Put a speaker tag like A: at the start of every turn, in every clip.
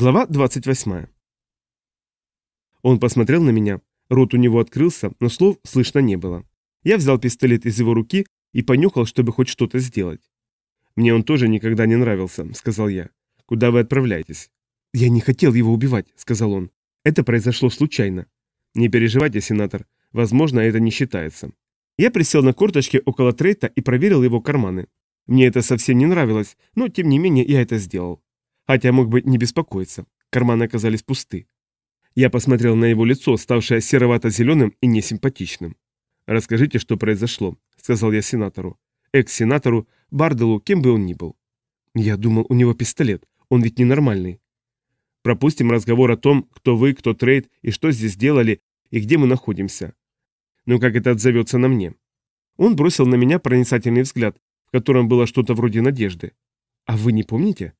A: Глава 28. Он посмотрел на меня, рот у него открылся, но слов слышно не было. Я взял пистолет из его руки и понюхал, чтобы хоть что-то сделать. «Мне он тоже никогда не нравился», — сказал я. «Куда вы отправляетесь?» «Я не хотел его убивать», — сказал он. «Это произошло случайно». «Не переживайте, сенатор. Возможно, это не считается». Я присел на корточки около Трейта и проверил его карманы. Мне это совсем не нравилось, но тем не менее я это сделал. Хотя мог бы не беспокоиться. Карманы оказались пусты. Я посмотрел на его лицо, ставшее серовато-зеленым и несимпатичным. «Расскажите, что произошло», — сказал я сенатору. Экс-сенатору, Барделу, кем бы он ни был. Я думал, у него пистолет. Он ведь ненормальный. Пропустим разговор о том, кто вы, кто трейд, и что здесь делали, и где мы находимся. Ну как это отзовется на мне? Он бросил на меня проницательный взгляд, в котором было что-то вроде надежды. А вы не помните?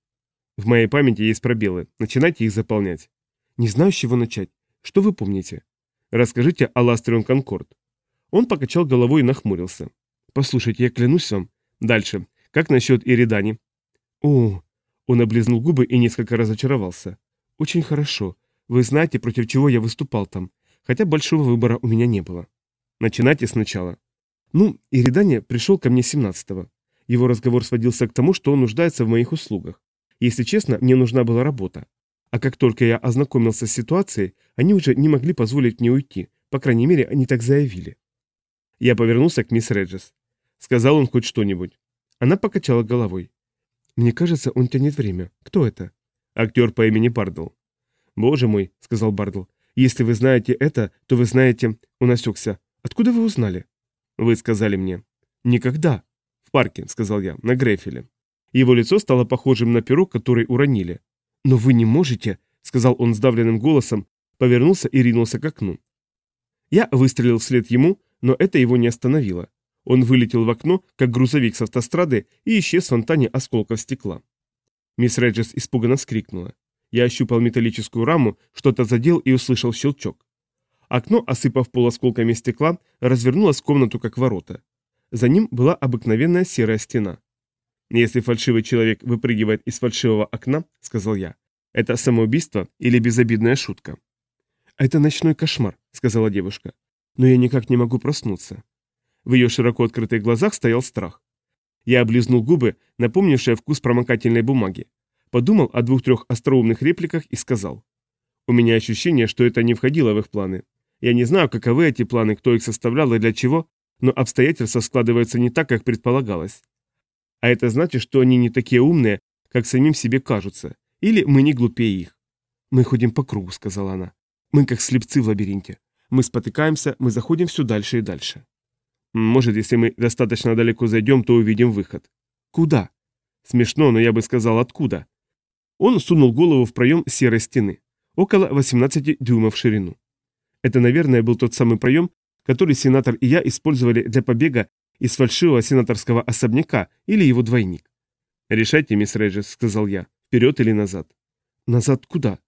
A: В моей памяти есть пробелы. Начинайте их заполнять. Не знаю, с чего начать. Что вы помните? Расскажите о Ластрион Конкорд. Он покачал головой и нахмурился. Послушайте, я клянусь вам. Дальше. Как насчет Иридани? О, он облизнул губы и несколько разочаровался. Очень хорошо. Вы знаете, против чего я выступал там, хотя большого выбора у меня не было. Начинайте сначала. Ну, Иридани пришел ко мне 17-го. Его разговор сводился к тому, что он нуждается в моих услугах. Если честно, мне нужна была работа. А как только я ознакомился с ситуацией, они уже не могли позволить мне уйти. По крайней мере, они так заявили. Я повернулся к мисс Реджес. Сказал он хоть что-нибудь. Она покачала головой. «Мне кажется, он тянет время. Кто это?» «Актер по имени Бардл». «Боже мой», — сказал Бардл. «Если вы знаете это, то вы знаете...» Он осекся. «Откуда вы узнали?» «Вы сказали мне». «Никогда». «В парке», — сказал я, — «на Грефеле». Его лицо стало похожим на перо, который уронили. «Но вы не можете», — сказал он сдавленным голосом, повернулся и ринулся к окну. Я выстрелил вслед ему, но это его не остановило. Он вылетел в окно, как грузовик с автострады, и исчез в фонтане осколков стекла. Мисс Реджес испуганно вскрикнула. Я ощупал металлическую раму, что-то задел и услышал щелчок. Окно, осыпав пол осколками стекла, развернулось в комнату, как ворота. За ним была обыкновенная серая стена. «Если фальшивый человек выпрыгивает из фальшивого окна, — сказал я, — это самоубийство или безобидная шутка?» «Это ночной кошмар», — сказала девушка. «Но я никак не могу проснуться». В ее широко открытых глазах стоял страх. Я облизнул губы, напомнившие вкус промокательной бумаги. Подумал о двух-трех остроумных репликах и сказал. «У меня ощущение, что это не входило в их планы. Я не знаю, каковы эти планы, кто их составлял и для чего, но обстоятельства складываются не так, как предполагалось. А это значит, что они не такие умные, как самим себе кажутся. Или мы не глупее их. «Мы ходим по кругу», — сказала она. «Мы как слепцы в лабиринте. Мы спотыкаемся, мы заходим все дальше и дальше». «Может, если мы достаточно далеко зайдем, то увидим выход». «Куда?» «Смешно, но я бы сказал, откуда?» Он сунул голову в проем серой стены, около 18 дюймов в ширину. Это, наверное, был тот самый проем, который сенатор и я использовали для побега из фальшивого сенаторского особняка или его двойник. «Решайте, мисс Реджес», — сказал я, — «вперед или назад?» «Назад куда?»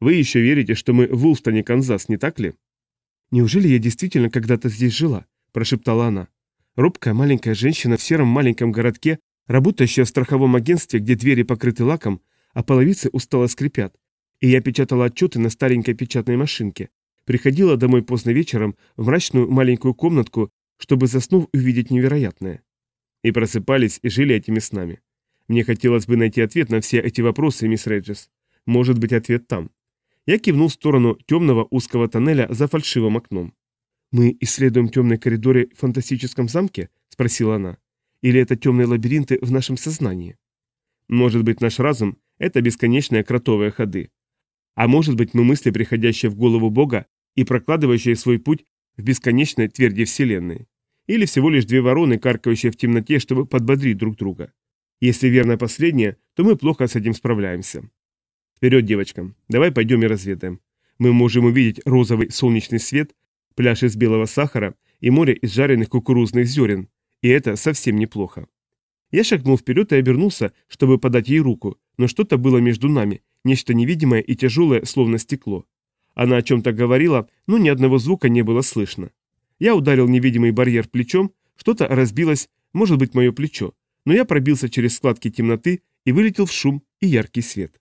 A: «Вы еще верите, что мы в Улстоне, Канзас, не так ли?» «Неужели я действительно когда-то здесь жила?» – прошептала она. Робкая маленькая женщина в сером маленьком городке, работающая в страховом агентстве, где двери покрыты лаком, а половицы устало скрипят. И я печатала отчеты на старенькой печатной машинке. Приходила домой поздно вечером в мрачную маленькую комнатку чтобы заснув увидеть невероятное. И просыпались и жили этими снами. Мне хотелось бы найти ответ на все эти вопросы, мисс Реджес. Может быть, ответ там. Я кивнул в сторону темного узкого тоннеля за фальшивым окном. «Мы исследуем темные коридоры в фантастическом замке?» – спросила она. «Или это темные лабиринты в нашем сознании?» «Может быть, наш разум – это бесконечные кротовые ходы. А может быть, мы мысли, приходящие в голову Бога и прокладывающие свой путь в бесконечной тверди Вселенной. Или всего лишь две вороны, каркающие в темноте, чтобы подбодрить друг друга. Если верно последнее, то мы плохо с этим справляемся. Вперед, девочка, давай пойдем и разведаем. Мы можем увидеть розовый солнечный свет, пляж из белого сахара и море из жареных кукурузных зерен, и это совсем неплохо. Я шагнул вперед и обернулся, чтобы подать ей руку, но что-то было между нами, нечто невидимое и тяжелое, словно стекло. Она о чем-то говорила, но ни одного звука не было слышно. Я ударил невидимый барьер плечом, что-то разбилось, может быть, мое плечо, но я пробился через складки темноты и вылетел в шум и яркий свет.